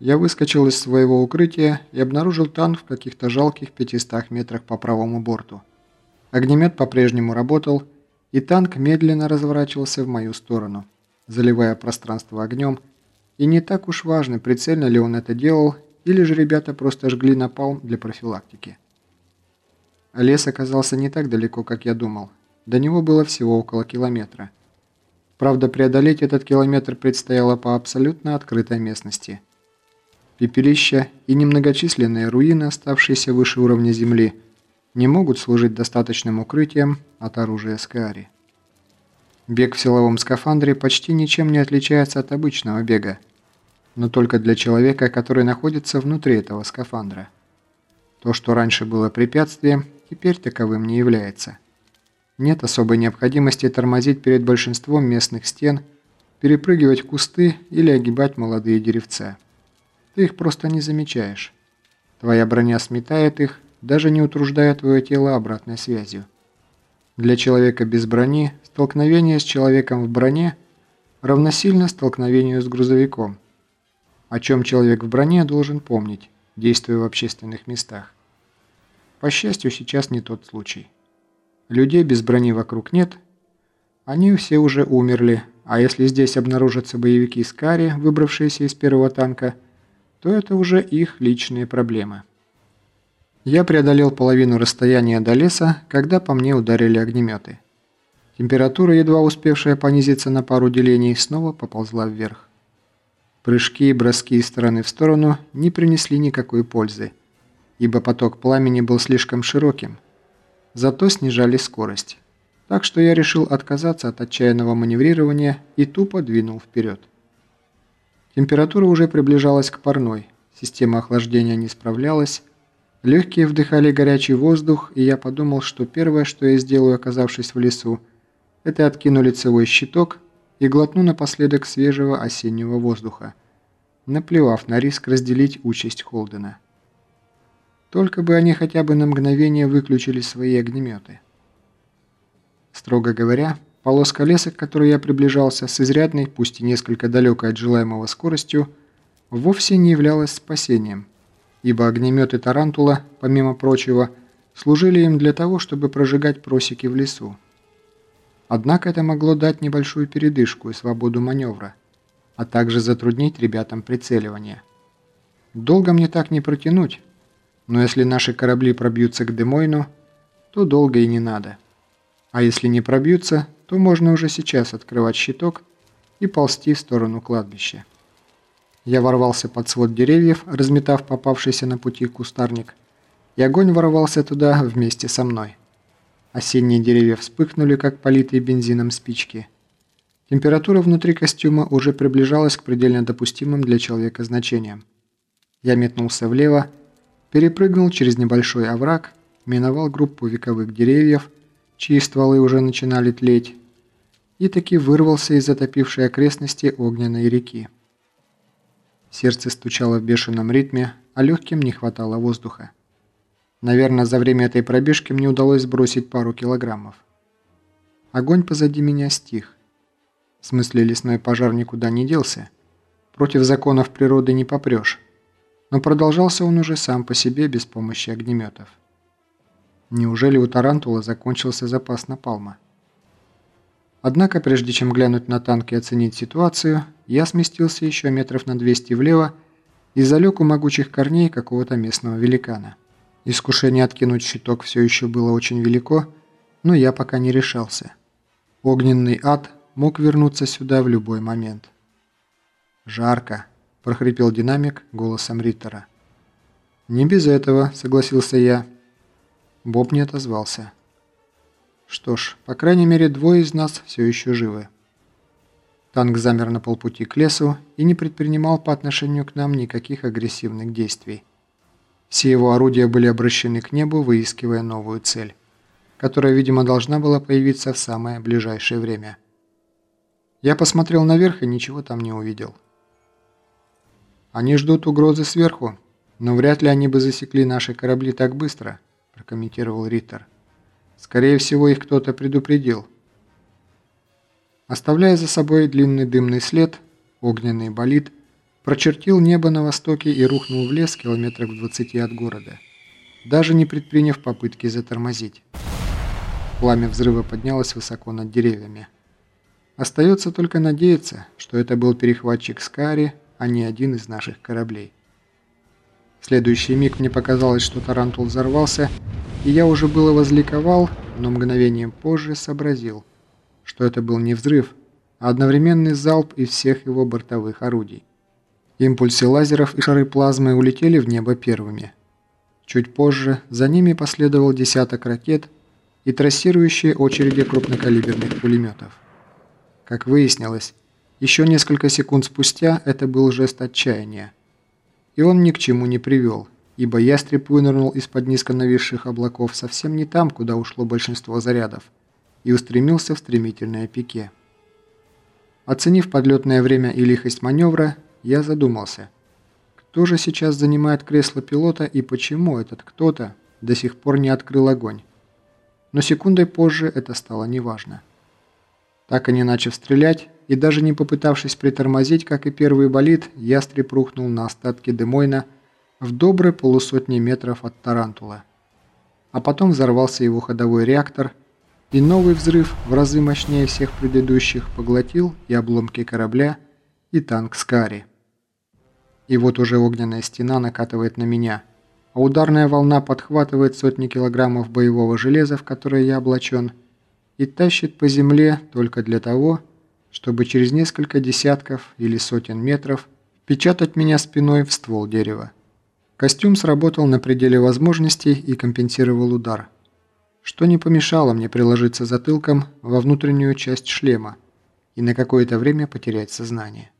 я выскочил из своего укрытия и обнаружил танк в каких-то жалких 500 метрах по правому борту. Огнемет по-прежнему работал, и танк медленно разворачивался в мою сторону, заливая пространство огнем, и не так уж важно, прицельно ли он это делал, или же ребята просто жгли напалм для профилактики. Лес оказался не так далеко, как я думал. До него было всего около километра. Правда, преодолеть этот километр предстояло по абсолютно открытой местности. Пепелища и немногочисленные руины, оставшиеся выше уровня земли, не могут служить достаточным укрытием от оружия Скаари. Бег в силовом скафандре почти ничем не отличается от обычного бега, но только для человека, который находится внутри этого скафандра. То, что раньше было препятствием, теперь таковым не является. Нет особой необходимости тормозить перед большинством местных стен, перепрыгивать кусты или огибать молодые деревца. Ты их просто не замечаешь. Твоя броня сметает их, даже не утруждая твое тело обратной связью. Для человека без брони столкновение с человеком в броне равносильно столкновению с грузовиком. О чем человек в броне должен помнить, действуя в общественных местах. По счастью, сейчас не тот случай. Людей без брони вокруг нет. Они все уже умерли, а если здесь обнаружатся боевики Скари, выбравшиеся из первого танка, то это уже их личные проблемы. Я преодолел половину расстояния до леса, когда по мне ударили огнеметы. Температура, едва успевшая понизиться на пару делений, снова поползла вверх. Прыжки и броски из стороны в сторону не принесли никакой пользы, ибо поток пламени был слишком широким – зато снижали скорость. Так что я решил отказаться от отчаянного маневрирования и тупо двинул вперед. Температура уже приближалась к парной, система охлаждения не справлялась, легкие вдыхали горячий воздух, и я подумал, что первое, что я сделаю, оказавшись в лесу, это откину лицевой щиток и глотну напоследок свежего осеннего воздуха, наплевав на риск разделить участь Холдена. Только бы они хотя бы на мгновение выключили свои огнеметы. Строго говоря, полоска леса, к которой я приближался с изрядной, пусть и несколько далекой от желаемого скоростью, вовсе не являлась спасением, ибо огнеметы Тарантула, помимо прочего, служили им для того, чтобы прожигать просеки в лесу. Однако это могло дать небольшую передышку и свободу маневра, а также затруднить ребятам прицеливание. Долго мне так не протянуть, но если наши корабли пробьются к Демойну, то долго и не надо. А если не пробьются, то можно уже сейчас открывать щиток и ползти в сторону кладбища. Я ворвался под свод деревьев, разметав попавшийся на пути кустарник, и огонь ворвался туда вместе со мной. Осенние деревья вспыхнули, как политые бензином спички. Температура внутри костюма уже приближалась к предельно допустимым для человека значениям. Я метнулся влево, перепрыгнул через небольшой овраг, миновал группу вековых деревьев, чьи стволы уже начинали тлеть, и таки вырвался из затопившей окрестности огненной реки. Сердце стучало в бешеном ритме, а легким не хватало воздуха. Наверное, за время этой пробежки мне удалось сбросить пару килограммов. Огонь позади меня стих. В смысле, лесной пожар никуда не делся. Против законов природы не попрешь но продолжался он уже сам по себе без помощи огнеметов. Неужели у Тарантула закончился запас напалма? Однако, прежде чем глянуть на танк и оценить ситуацию, я сместился еще метров на 200 влево и залег у могучих корней какого-то местного великана. Искушение откинуть щиток все еще было очень велико, но я пока не решался. Огненный ад мог вернуться сюда в любой момент. Жарко прохрипел динамик голосом Риттера. «Не без этого», — согласился я. Боб не отозвался. «Что ж, по крайней мере, двое из нас все еще живы». Танк замер на полпути к лесу и не предпринимал по отношению к нам никаких агрессивных действий. Все его орудия были обращены к небу, выискивая новую цель, которая, видимо, должна была появиться в самое ближайшее время. Я посмотрел наверх и ничего там не увидел. Они ждут угрозы сверху, но вряд ли они бы засекли наши корабли так быстро», – прокомментировал Риттер. «Скорее всего, их кто-то предупредил». Оставляя за собой длинный дымный след, огненный болид прочертил небо на востоке и рухнул в лес километрах в 20 от города, даже не предприняв попытки затормозить. Пламя взрыва поднялось высоко над деревьями. Остается только надеяться, что это был перехватчик Скари, а не один из наших кораблей. В следующий миг мне показалось, что тарантул взорвался, и я уже было возликовал, но мгновением позже сообразил, что это был не взрыв, а одновременный залп из всех его бортовых орудий. Импульсы лазеров и шары плазмы улетели в небо первыми. Чуть позже за ними последовал десяток ракет и трассирующие очереди крупнокалиберных пулеметов. Как выяснилось, еще несколько секунд спустя это был жест отчаяния. И он ни к чему не привел, ибо ястреб вынырнул из-под низко нависших облаков совсем не там, куда ушло большинство зарядов, и устремился в стремительное пике. Оценив подлетное время и лихость маневра, я задумался, кто же сейчас занимает кресло пилота и почему этот кто-то до сих пор не открыл огонь. Но секундой позже это стало неважно. Так и не начав стрелять, и даже не попытавшись притормозить, как и первый болид, ястреб рухнул на остатки Демойна в доброй полусотни метров от Тарантула. А потом взорвался его ходовой реактор, и новый взрыв, в разы мощнее всех предыдущих, поглотил и обломки корабля, и танк Скари. И вот уже огненная стена накатывает на меня, а ударная волна подхватывает сотни килограммов боевого железа, в которое я облачен, и тащит по земле только для того, чтобы через несколько десятков или сотен метров печатать меня спиной в ствол дерева. Костюм сработал на пределе возможностей и компенсировал удар, что не помешало мне приложиться затылком во внутреннюю часть шлема и на какое-то время потерять сознание.